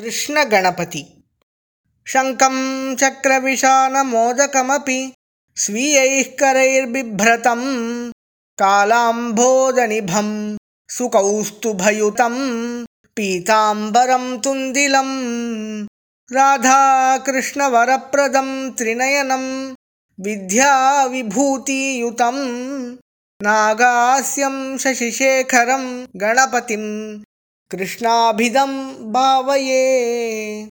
कृष्णगणपति। शङ्खं चक्रविशानमोदकमपि स्वीयैः करैर्बिभ्रतं कालाम्भोदनिभं सुकौस्तुभयुतं पीताम्बरं तुन्दिलं। राधाकृष्णवरप्रदं त्रिनयनं। विद्याविभूतियुतं नागास्यं शशिशेखरं गणपतिं कृष्णाभिदं भावये।